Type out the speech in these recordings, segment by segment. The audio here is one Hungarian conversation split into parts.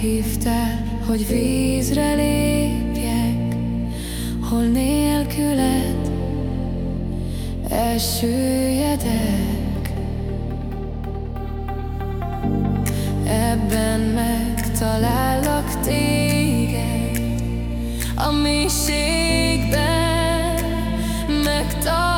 hívtál, hogy vízre lépjek, hol nélküled elsüllyedek. Ebben megtalállak téged, a mélységben megtart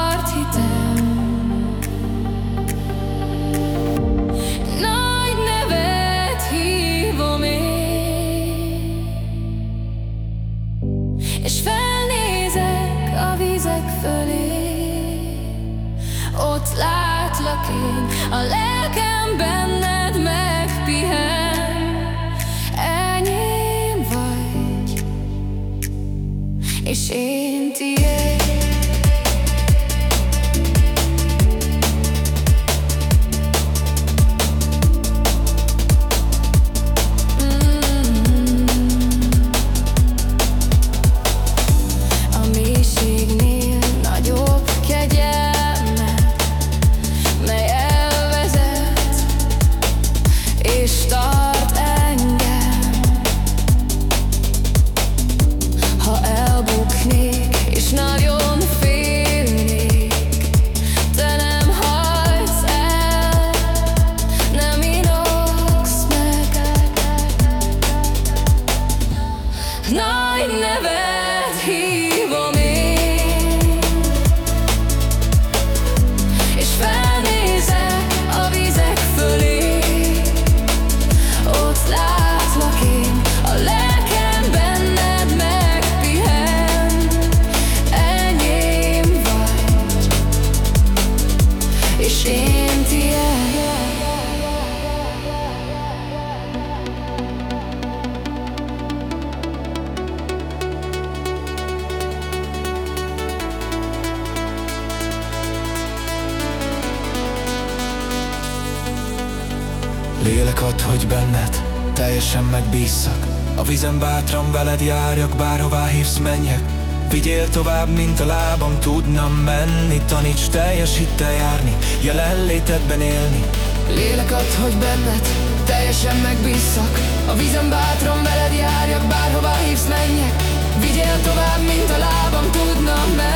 Ott látlak én, a lelkem benned megpihen. Enyém vagy, és én tiéd Lélek ad, hogy benned teljesen megbízzak. A vizen bátran veled járjak, bárhová hívsz menjek. Vigyél tovább, mint a lábam tudnam menni. Taníts teljes hittel járni, jelenlétedben élni. Lélek ad, hogy benned teljesen megbízzak. A vizen bátran veled járjak, bárhová hívsz menjek. Vigyél tovább, mint a lábam tudnam menni